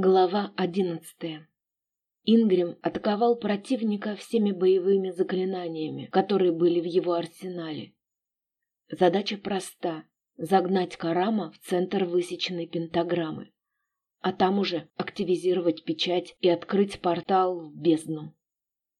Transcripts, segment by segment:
Глава одиннадцатая. Ингрим атаковал противника всеми боевыми заклинаниями, которые были в его арсенале. Задача проста — загнать Карама в центр высеченной пентаграммы, а там уже активизировать печать и открыть портал в бездну.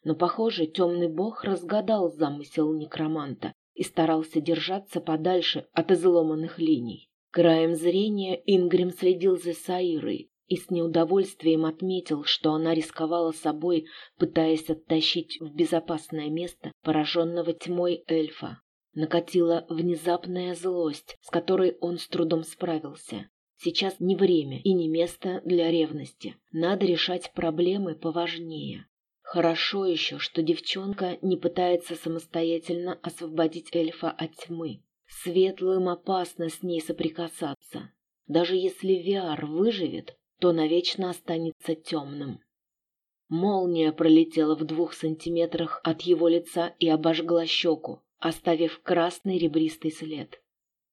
Но, похоже, темный бог разгадал замысел некроманта и старался держаться подальше от изломанных линий. Краем зрения Ингрим следил за Саирой, и с неудовольствием отметил, что она рисковала собой, пытаясь оттащить в безопасное место пораженного тьмой эльфа. Накатила внезапная злость, с которой он с трудом справился. Сейчас не время и не место для ревности. Надо решать проблемы поважнее. Хорошо еще, что девчонка не пытается самостоятельно освободить эльфа от тьмы. Светлым опасно с ней соприкасаться. Даже если Виар выживет, то навечно останется темным. Молния пролетела в двух сантиметрах от его лица и обожгла щеку, оставив красный ребристый след.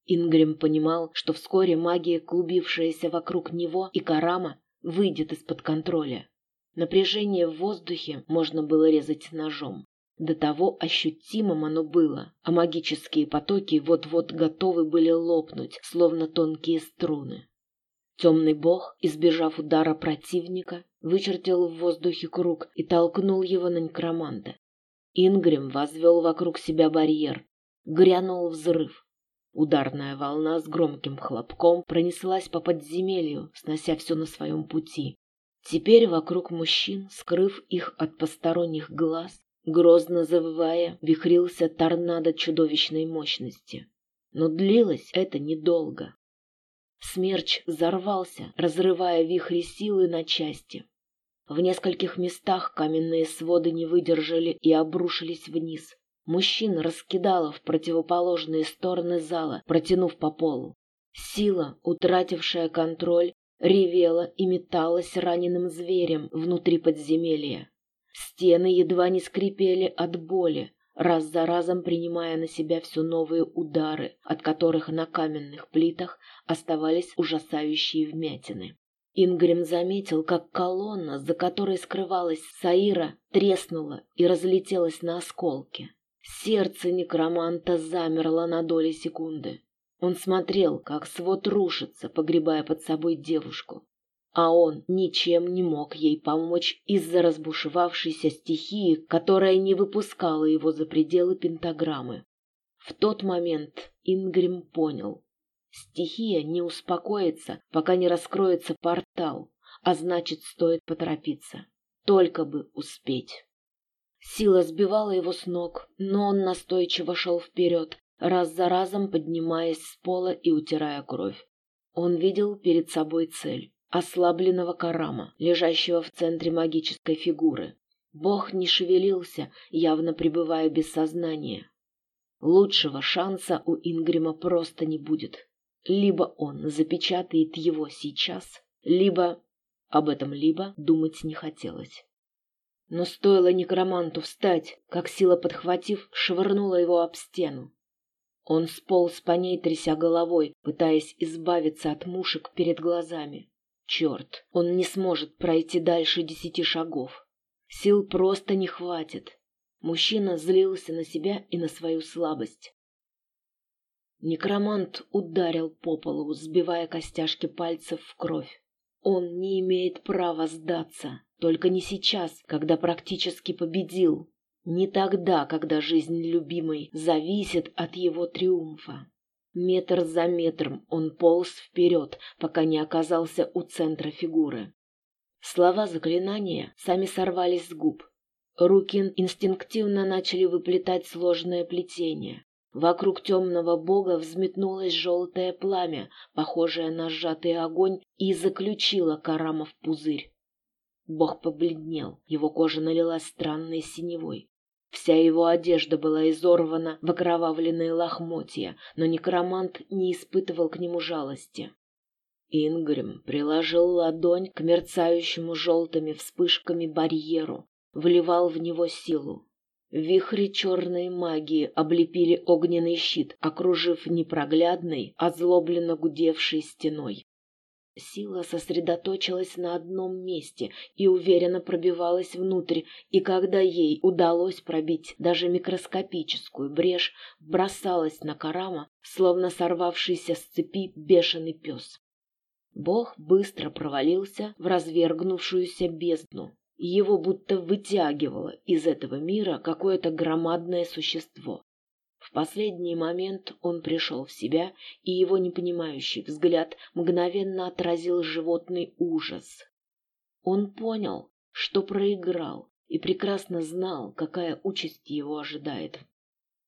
Ингрим понимал, что вскоре магия, клубившаяся вокруг него и Карама, выйдет из-под контроля. Напряжение в воздухе можно было резать ножом. До того ощутимым оно было, а магические потоки вот-вот готовы были лопнуть, словно тонкие струны. Темный бог, избежав удара противника, вычертил в воздухе круг и толкнул его на некроманта. Ингрим возвел вокруг себя барьер. Грянул взрыв. Ударная волна с громким хлопком пронеслась по подземелью, снося все на своем пути. Теперь вокруг мужчин, скрыв их от посторонних глаз, грозно завывая, вихрился торнадо чудовищной мощности. Но длилось это недолго. Смерч взорвался, разрывая вихри силы на части. В нескольких местах каменные своды не выдержали и обрушились вниз. Мужчин раскидало в противоположные стороны зала, протянув по полу. Сила, утратившая контроль, ревела и металась раненым зверем внутри подземелья. Стены едва не скрипели от боли, раз за разом принимая на себя все новые удары, от которых на каменных плитах оставались ужасающие вмятины. Ингрим заметил, как колонна, за которой скрывалась Саира, треснула и разлетелась на осколки. Сердце некроманта замерло на доли секунды. Он смотрел, как свод рушится, погребая под собой девушку а он ничем не мог ей помочь из-за разбушевавшейся стихии, которая не выпускала его за пределы пентаграммы. В тот момент Ингрим понял. Стихия не успокоится, пока не раскроется портал, а значит, стоит поторопиться. Только бы успеть. Сила сбивала его с ног, но он настойчиво шел вперед, раз за разом поднимаясь с пола и утирая кровь. Он видел перед собой цель ослабленного Карама, лежащего в центре магической фигуры. Бог не шевелился, явно пребывая без сознания. Лучшего шанса у Ингрима просто не будет. Либо он запечатает его сейчас, либо... Об этом либо думать не хотелось. Но стоило некроманту встать, как сила подхватив, швырнула его об стену. Он сполз по ней, тряся головой, пытаясь избавиться от мушек перед глазами. Черт, он не сможет пройти дальше десяти шагов. Сил просто не хватит. Мужчина злился на себя и на свою слабость. Некромант ударил по полу, сбивая костяшки пальцев в кровь. Он не имеет права сдаться, только не сейчас, когда практически победил. Не тогда, когда жизнь любимой зависит от его триумфа. Метр за метром он полз вперед, пока не оказался у центра фигуры. Слова заклинания сами сорвались с губ. Руки инстинктивно начали выплетать сложное плетение. Вокруг темного бога взметнулось желтое пламя, похожее на сжатый огонь, и заключило Карама в пузырь. Бог побледнел, его кожа налилась странной синевой. Вся его одежда была изорвана в окровавленные лохмотья, но некромант не испытывал к нему жалости. Ингрим приложил ладонь к мерцающему желтыми вспышками барьеру, вливал в него силу. Вихри черной магии облепили огненный щит, окружив непроглядной, озлобленно гудевшей стеной. Сила сосредоточилась на одном месте и уверенно пробивалась внутрь, и когда ей удалось пробить даже микроскопическую брешь, бросалась на Карама, словно сорвавшийся с цепи бешеный пес. Бог быстро провалился в развергнувшуюся бездну. Его будто вытягивало из этого мира какое-то громадное существо. Последний момент он пришел в себя, и его непонимающий взгляд мгновенно отразил животный ужас. Он понял, что проиграл, и прекрасно знал, какая участь его ожидает.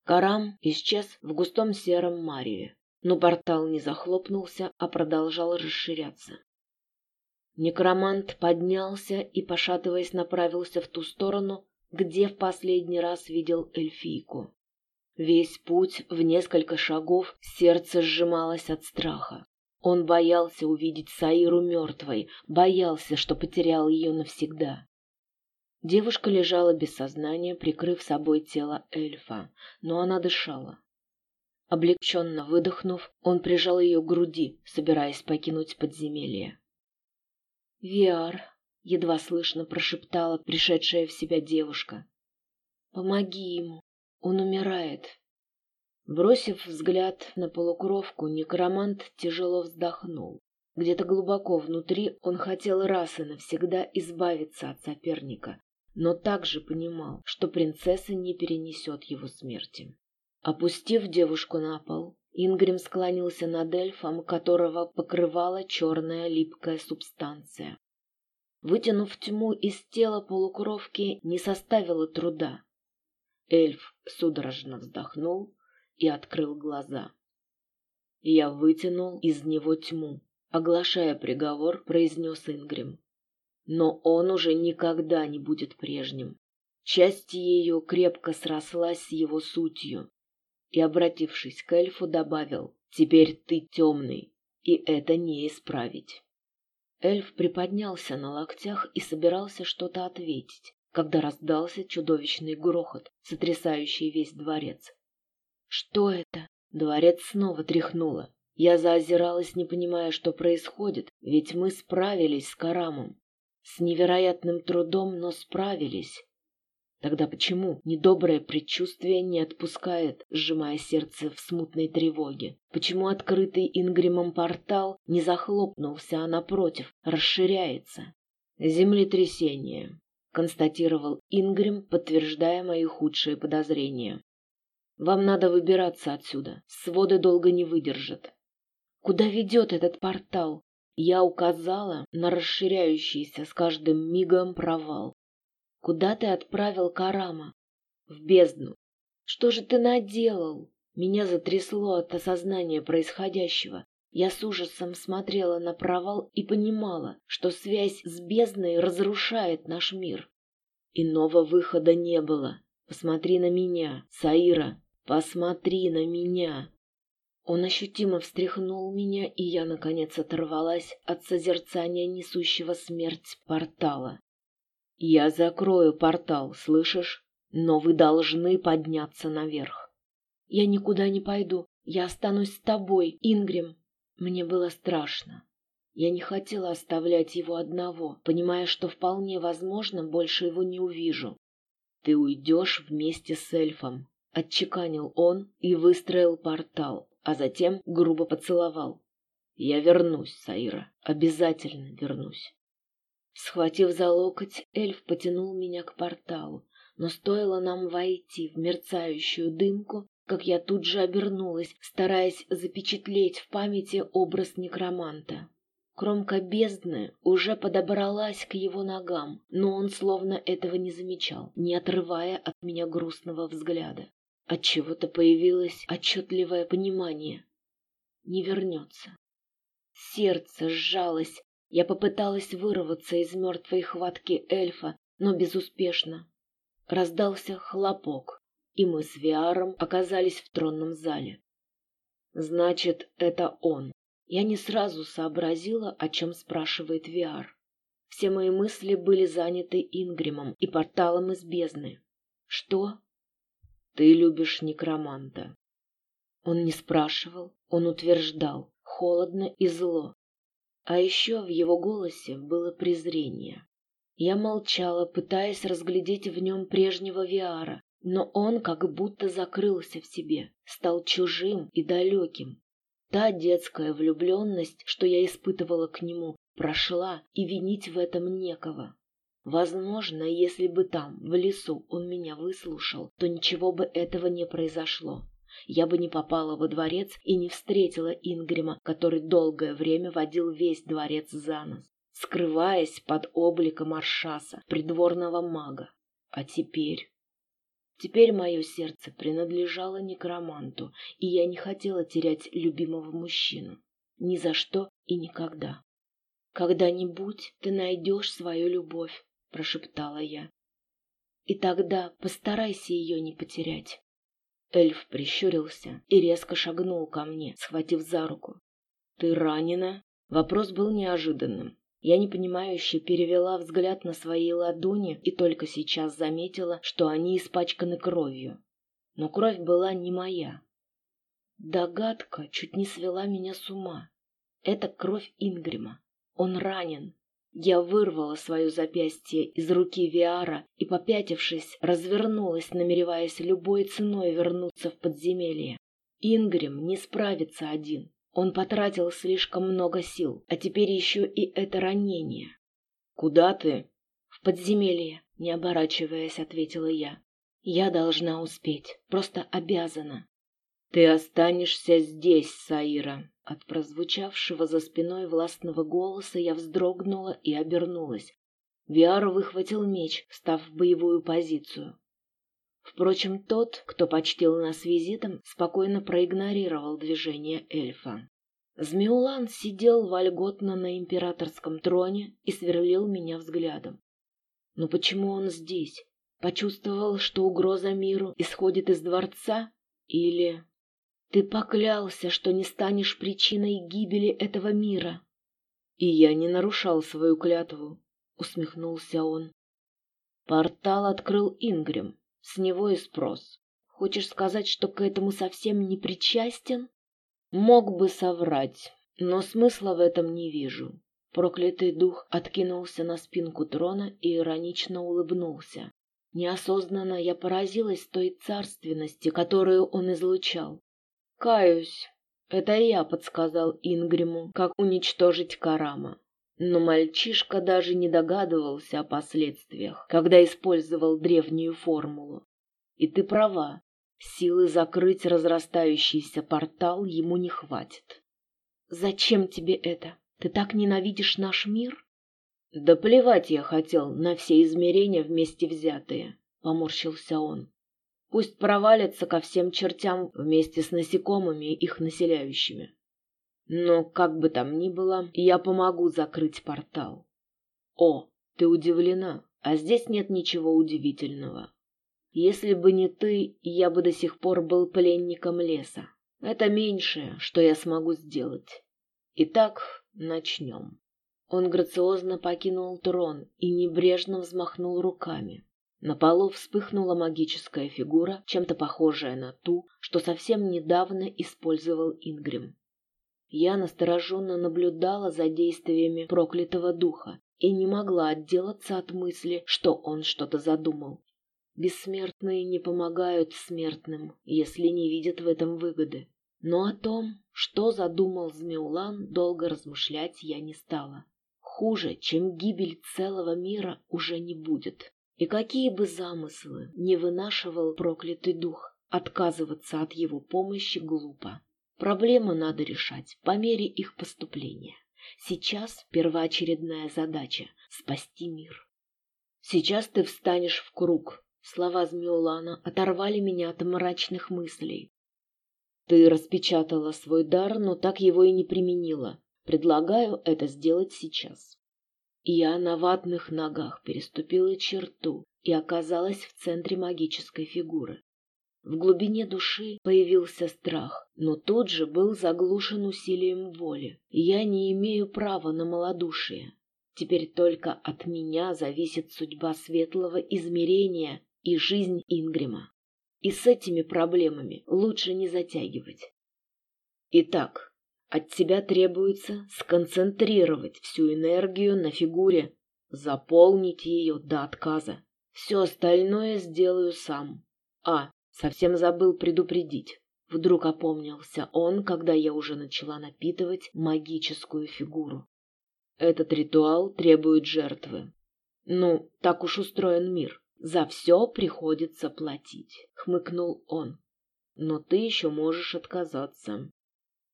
Карам исчез в густом сером мареве, но портал не захлопнулся, а продолжал расширяться. Некромант поднялся и, пошатываясь, направился в ту сторону, где в последний раз видел эльфийку. Весь путь в несколько шагов сердце сжималось от страха. Он боялся увидеть Саиру мертвой, боялся, что потерял ее навсегда. Девушка лежала без сознания, прикрыв собой тело эльфа, но она дышала. Облегченно выдохнув, он прижал ее к груди, собираясь покинуть подземелье. «Виар», — едва слышно прошептала пришедшая в себя девушка, — «помоги ему». Он умирает. Бросив взгляд на полукровку, некромант тяжело вздохнул. Где-то глубоко внутри он хотел раз и навсегда избавиться от соперника, но также понимал, что принцесса не перенесет его смерти. Опустив девушку на пол, Ингрим склонился над эльфом, которого покрывала черная липкая субстанция. Вытянув тьму из тела полукровки не составило труда. Эльф судорожно вздохнул и открыл глаза. Я вытянул из него тьму. Оглашая приговор, произнес Ингрим. Но он уже никогда не будет прежним. Часть ее крепко срослась с его сутью. И, обратившись к эльфу, добавил, «Теперь ты темный, и это не исправить». Эльф приподнялся на локтях и собирался что-то ответить, когда раздался чудовищный грохот, сотрясающий весь дворец. «Что это?» Дворец снова тряхнуло. Я заозиралась, не понимая, что происходит, ведь мы справились с Карамом. С невероятным трудом, но справились. Тогда почему недоброе предчувствие не отпускает, сжимая сердце в смутной тревоге? Почему открытый Ингримом портал не захлопнулся, а напротив, расширяется? Землетрясение констатировал Ингрим, подтверждая мои худшие подозрения. Вам надо выбираться отсюда. Своды долго не выдержат. Куда ведет этот портал? Я указала на расширяющийся с каждым мигом провал. Куда ты отправил Карама? В бездну. Что же ты наделал? Меня затрясло от осознания происходящего. Я с ужасом смотрела на провал и понимала, что связь с бездной разрушает наш мир. Иного выхода не было. Посмотри на меня, Саира, посмотри на меня. Он ощутимо встряхнул меня, и я, наконец, оторвалась от созерцания несущего смерть портала. «Я закрою портал, слышишь? Но вы должны подняться наверх». «Я никуда не пойду. Я останусь с тобой, Ингрим». Мне было страшно. Я не хотела оставлять его одного, понимая, что вполне возможно, больше его не увижу. «Ты уйдешь вместе с эльфом», — отчеканил он и выстроил портал, а затем грубо поцеловал. «Я вернусь, Саира, обязательно вернусь». Схватив за локоть, эльф потянул меня к порталу, но стоило нам войти в мерцающую дымку, как я тут же обернулась, стараясь запечатлеть в памяти образ некроманта. Кромка бездны уже подобралась к его ногам, но он словно этого не замечал, не отрывая от меня грустного взгляда. От чего то появилось отчетливое понимание. Не вернется. Сердце сжалось. Я попыталась вырваться из мертвой хватки эльфа, но безуспешно. Раздался хлопок и мы с Виаром оказались в тронном зале. Значит, это он. Я не сразу сообразила, о чем спрашивает Виар. Все мои мысли были заняты Ингримом и порталом из бездны. Что? Ты любишь некроманта. Он не спрашивал, он утверждал, холодно и зло. А еще в его голосе было презрение. Я молчала, пытаясь разглядеть в нем прежнего Виара, но он как будто закрылся в себе, стал чужим и далеким. Та детская влюбленность, что я испытывала к нему, прошла, и винить в этом некого. Возможно, если бы там, в лесу, он меня выслушал, то ничего бы этого не произошло. Я бы не попала во дворец и не встретила Ингрима, который долгое время водил весь дворец за нос, скрываясь под обликом Аршаса, придворного мага. А теперь... Теперь мое сердце принадлежало некроманту, и я не хотела терять любимого мужчину. Ни за что и никогда. «Когда-нибудь ты найдешь свою любовь», — прошептала я. «И тогда постарайся ее не потерять». Эльф прищурился и резко шагнул ко мне, схватив за руку. «Ты ранена?» Вопрос был неожиданным. Я непонимающе перевела взгляд на свои ладони и только сейчас заметила, что они испачканы кровью. Но кровь была не моя. Догадка чуть не свела меня с ума. Это кровь Ингрима. Он ранен. Я вырвала свое запястье из руки Виара и, попятившись, развернулась, намереваясь любой ценой вернуться в подземелье. Ингрим не справится один. Он потратил слишком много сил, а теперь еще и это ранение. «Куда ты?» «В подземелье», — не оборачиваясь, ответила я. «Я должна успеть, просто обязана». «Ты останешься здесь, Саира», от прозвучавшего за спиной властного голоса я вздрогнула и обернулась. Виар выхватил меч, став в боевую позицию. Впрочем, тот, кто почтил нас визитом, спокойно проигнорировал движение эльфа. Змеулан сидел вольготно на императорском троне и сверлил меня взглядом. Но почему он здесь? Почувствовал, что угроза миру исходит из дворца? Или ты поклялся, что не станешь причиной гибели этого мира. И я не нарушал свою клятву, усмехнулся он. Портал открыл Ингрим, с него и спрос. Хочешь сказать, что к этому совсем не причастен? Мог бы соврать, но смысла в этом не вижу. Проклятый дух откинулся на спинку трона и иронично улыбнулся. Неосознанно я поразилась той царственности, которую он излучал. Каюсь, это я подсказал Ингриму, как уничтожить Карама. Но мальчишка даже не догадывался о последствиях, когда использовал древнюю формулу. И ты права, силы закрыть разрастающийся портал ему не хватит. Зачем тебе это? Ты так ненавидишь наш мир? Да плевать я хотел на все измерения вместе взятые, поморщился он. Пусть провалится ко всем чертям вместе с насекомыми, их населяющими. Но, как бы там ни было, я помогу закрыть портал. О, ты удивлена, а здесь нет ничего удивительного. Если бы не ты, я бы до сих пор был пленником леса. Это меньшее, что я смогу сделать. Итак, начнем. Он грациозно покинул трон и небрежно взмахнул руками. На полу вспыхнула магическая фигура, чем-то похожая на ту, что совсем недавно использовал Ингрим. Я настороженно наблюдала за действиями проклятого духа и не могла отделаться от мысли, что он что-то задумал. Бессмертные не помогают смертным, если не видят в этом выгоды. Но о том, что задумал Змеулан, долго размышлять я не стала. Хуже, чем гибель целого мира, уже не будет. И какие бы замыслы не вынашивал проклятый дух, отказываться от его помощи глупо. Проблемы надо решать по мере их поступления. Сейчас первоочередная задача — спасти мир. Сейчас ты встанешь в круг. Слова Змеулана оторвали меня от мрачных мыслей. Ты распечатала свой дар, но так его и не применила. Предлагаю это сделать сейчас. Я на ватных ногах переступила черту и оказалась в центре магической фигуры. В глубине души появился страх, но тут же был заглушен усилием воли. Я не имею права на малодушие. Теперь только от меня зависит судьба светлого измерения и жизнь Ингрима. И с этими проблемами лучше не затягивать. Итак, От тебя требуется сконцентрировать всю энергию на фигуре, заполнить ее до отказа. Все остальное сделаю сам. А, совсем забыл предупредить. Вдруг опомнился он, когда я уже начала напитывать магическую фигуру. Этот ритуал требует жертвы. Ну, так уж устроен мир. За все приходится платить, хмыкнул он. Но ты еще можешь отказаться.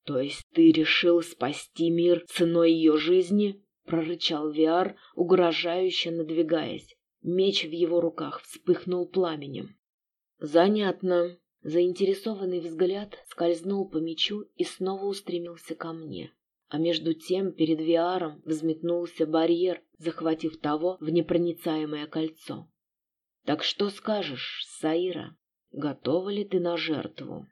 То есть ты решил спасти мир ценой ее жизни? прорычал Виар, угрожающе надвигаясь. Меч в его руках вспыхнул пламенем. Занятно. Заинтересованный взгляд скользнул по мечу и снова устремился ко мне. А между тем перед Виаром взметнулся барьер, захватив того в непроницаемое кольцо. Так что скажешь, Саира, готова ли ты на жертву?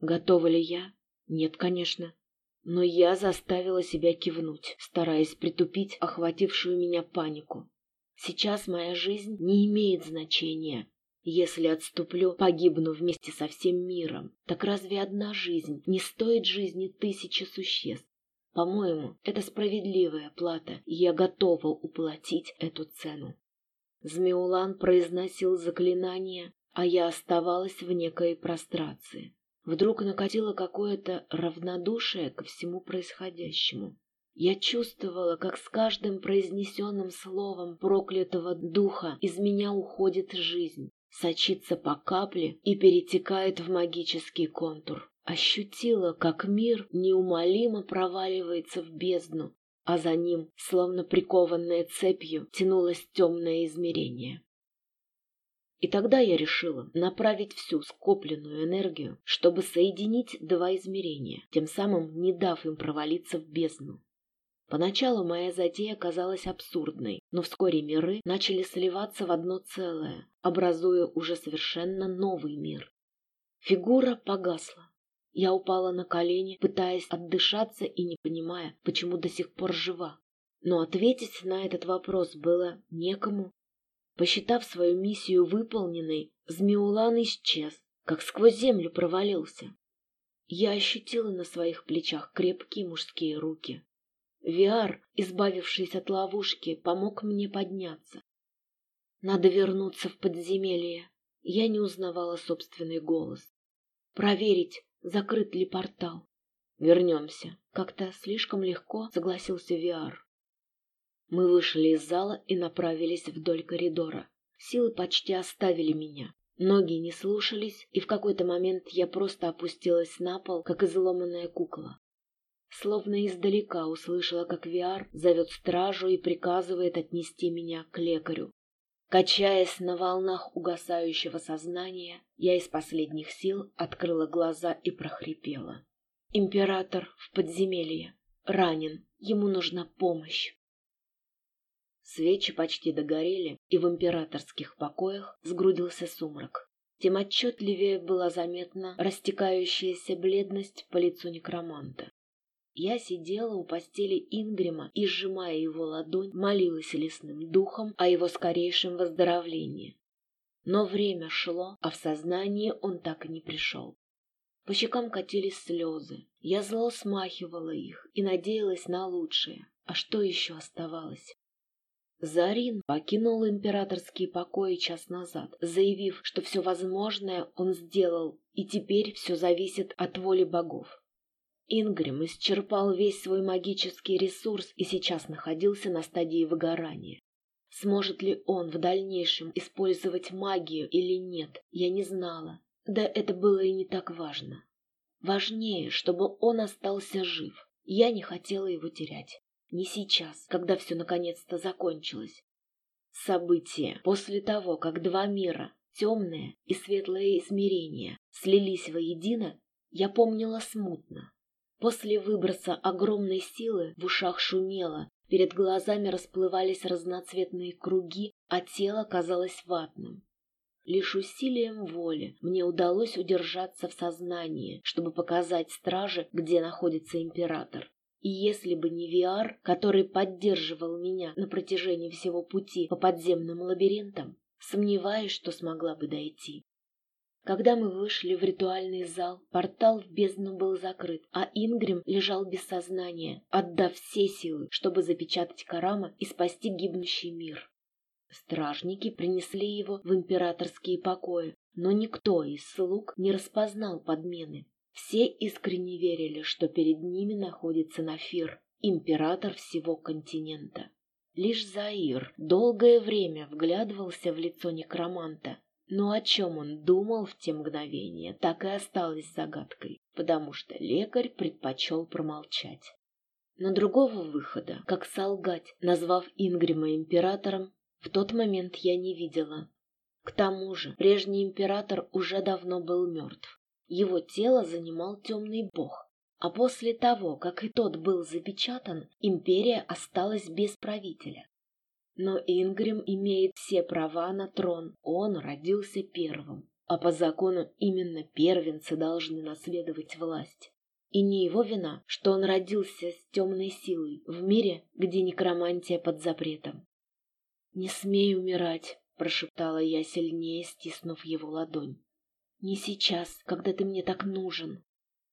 Готова ли я? Нет, конечно. Но я заставила себя кивнуть, стараясь притупить охватившую меня панику. Сейчас моя жизнь не имеет значения. Если отступлю, погибну вместе со всем миром. Так разве одна жизнь не стоит жизни тысячи существ? По-моему, это справедливая плата, и я готова уплатить эту цену. Змеулан произносил заклинание, а я оставалась в некой прострации. Вдруг накатило какое-то равнодушие ко всему происходящему. Я чувствовала, как с каждым произнесенным словом проклятого духа из меня уходит жизнь, сочится по капле и перетекает в магический контур. Ощутила, как мир неумолимо проваливается в бездну, а за ним, словно прикованное цепью, тянулось темное измерение. И тогда я решила направить всю скопленную энергию, чтобы соединить два измерения, тем самым не дав им провалиться в бездну. Поначалу моя затея казалась абсурдной, но вскоре миры начали сливаться в одно целое, образуя уже совершенно новый мир. Фигура погасла. Я упала на колени, пытаясь отдышаться и не понимая, почему до сих пор жива. Но ответить на этот вопрос было некому. Посчитав свою миссию выполненной, Змеулан исчез, как сквозь землю провалился. Я ощутила на своих плечах крепкие мужские руки. Виар, избавившись от ловушки, помог мне подняться. Надо вернуться в подземелье. Я не узнавала собственный голос. Проверить, закрыт ли портал. Вернемся. Как-то слишком легко согласился Виар. Мы вышли из зала и направились вдоль коридора. Силы почти оставили меня. Ноги не слушались, и в какой-то момент я просто опустилась на пол, как изломанная кукла. Словно издалека услышала, как Виар зовет стражу и приказывает отнести меня к лекарю. Качаясь на волнах угасающего сознания, я из последних сил открыла глаза и прохрипела. Император в подземелье. Ранен. Ему нужна помощь. Свечи почти догорели, и в императорских покоях сгрудился сумрак. Тем отчетливее была заметна растекающаяся бледность по лицу некроманта. Я сидела у постели Ингрима и, сжимая его ладонь, молилась лесным духом о его скорейшем выздоровлении. Но время шло, а в сознание он так и не пришел. По щекам катились слезы. Я зло смахивала их и надеялась на лучшее. А что еще оставалось? Зарин покинул императорские покои час назад, заявив, что все возможное он сделал, и теперь все зависит от воли богов. Ингрим исчерпал весь свой магический ресурс и сейчас находился на стадии выгорания. Сможет ли он в дальнейшем использовать магию или нет, я не знала. Да это было и не так важно. Важнее, чтобы он остался жив. Я не хотела его терять. Не сейчас, когда все наконец-то закончилось. События после того, как два мира, темное и светлое измерение, слились воедино, я помнила смутно. После выброса огромной силы в ушах шумело, перед глазами расплывались разноцветные круги, а тело казалось ватным. Лишь усилием воли мне удалось удержаться в сознании, чтобы показать страже, где находится император. И если бы не Виар, который поддерживал меня на протяжении всего пути по подземным лабиринтам, сомневаюсь, что смогла бы дойти. Когда мы вышли в ритуальный зал, портал в бездну был закрыт, а Ингрим лежал без сознания, отдав все силы, чтобы запечатать Карама и спасти гибнущий мир. Стражники принесли его в императорские покои, но никто из слуг не распознал подмены. Все искренне верили, что перед ними находится Нафир, император всего континента. Лишь Заир долгое время вглядывался в лицо некроманта, но о чем он думал в те мгновения, так и осталось загадкой, потому что лекарь предпочел промолчать. Но другого выхода, как солгать, назвав Ингрима императором, в тот момент я не видела. К тому же прежний император уже давно был мертв. Его тело занимал темный бог, а после того, как и тот был запечатан, империя осталась без правителя. Но Ингрим имеет все права на трон, он родился первым, а по закону именно первенцы должны наследовать власть. И не его вина, что он родился с темной силой в мире, где некромантия под запретом. «Не смей умирать», — прошептала я сильнее, стиснув его ладонь. «Не сейчас, когда ты мне так нужен».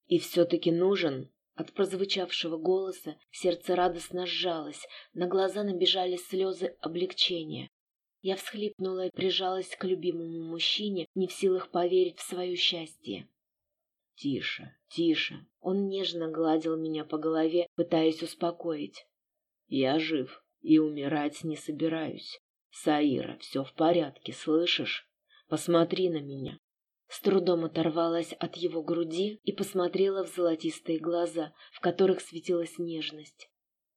«И все-таки нужен», от прозвучавшего голоса сердце радостно сжалось, на глаза набежали слезы облегчения. Я всхлипнула и прижалась к любимому мужчине, не в силах поверить в свое счастье. «Тише, тише!» Он нежно гладил меня по голове, пытаясь успокоить. «Я жив и умирать не собираюсь. Саира, все в порядке, слышишь? Посмотри на меня. С трудом оторвалась от его груди и посмотрела в золотистые глаза, в которых светилась нежность.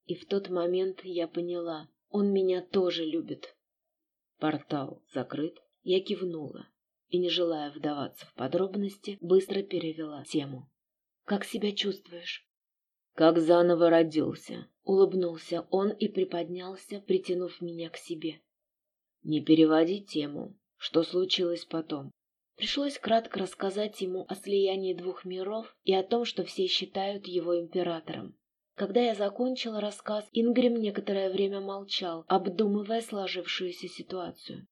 И в тот момент я поняла, он меня тоже любит. Портал закрыт, я кивнула и, не желая вдаваться в подробности, быстро перевела тему. «Как себя чувствуешь?» «Как заново родился», — улыбнулся он и приподнялся, притянув меня к себе. «Не переводи тему. Что случилось потом?» Пришлось кратко рассказать ему о слиянии двух миров и о том, что все считают его императором. Когда я закончила рассказ, Ингрим некоторое время молчал, обдумывая сложившуюся ситуацию.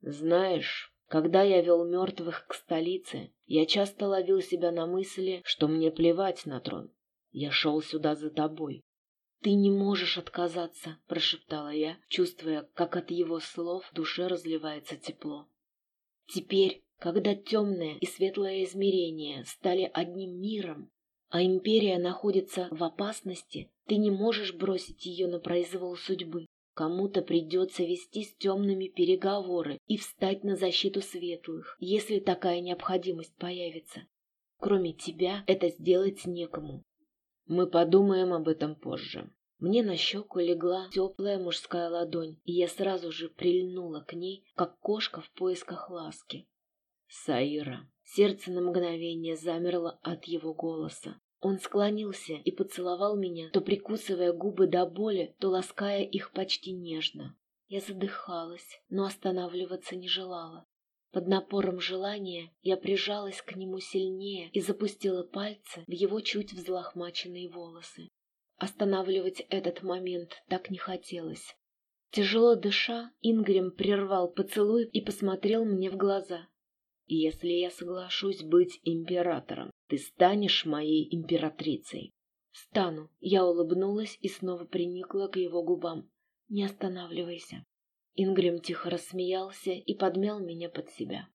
«Знаешь, когда я вел мертвых к столице, я часто ловил себя на мысли, что мне плевать на трон. Я шел сюда за тобой. «Ты не можешь отказаться», — прошептала я, чувствуя, как от его слов в душе разливается тепло. Теперь, когда темное и светлое измерение стали одним миром, а империя находится в опасности, ты не можешь бросить ее на произвол судьбы. Кому-то придется вести с темными переговоры и встать на защиту светлых, если такая необходимость появится. Кроме тебя это сделать некому. Мы подумаем об этом позже. Мне на щеку легла теплая мужская ладонь, и я сразу же прильнула к ней, как кошка в поисках ласки. Саира. Сердце на мгновение замерло от его голоса. Он склонился и поцеловал меня, то прикусывая губы до боли, то лаская их почти нежно. Я задыхалась, но останавливаться не желала. Под напором желания я прижалась к нему сильнее и запустила пальцы в его чуть взлохмаченные волосы. Останавливать этот момент так не хотелось. Тяжело дыша, Ингрим прервал поцелуй и посмотрел мне в глаза. Если я соглашусь быть императором, ты станешь моей императрицей. Стану. Я улыбнулась и снова приникла к его губам. Не останавливайся. Ингрим тихо рассмеялся и подмял меня под себя.